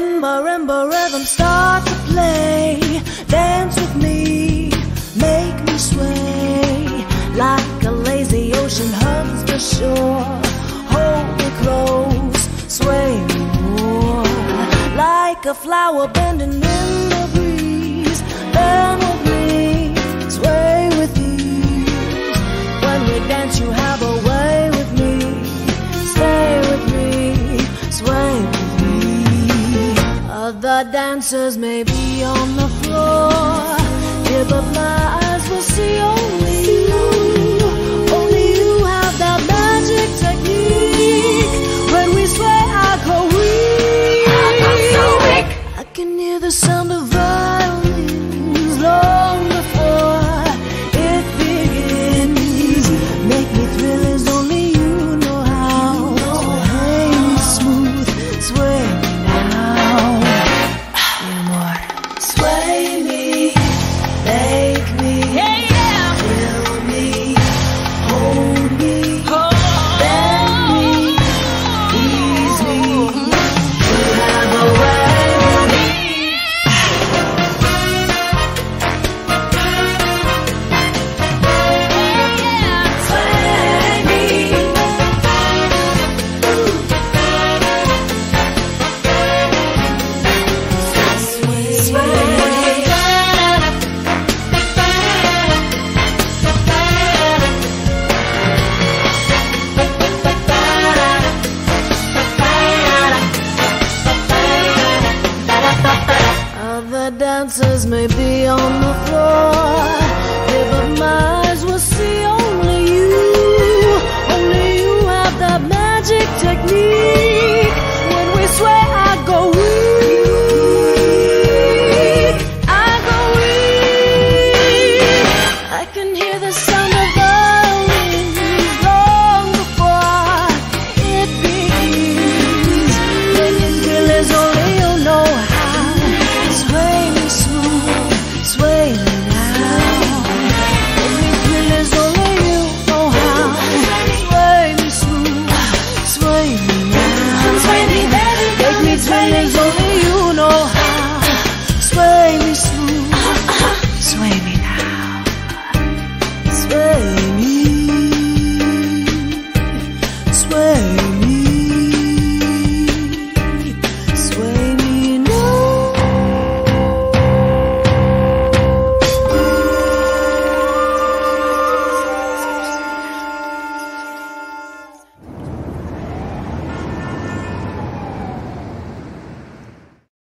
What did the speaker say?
marimba rhythm start to play. Dance with me, make me sway like a lazy ocean hugs the shore. Hold me close, sway me more like a flower bending in the breeze. Bend with me, sway with ease. When we dance, you have a Other dancers may be on the floor. Here, but my eyes will see only you. Only you have that magic technique. When we sway, I go weak. I can hear the sound of answers may be on the floor, yeah, but mine.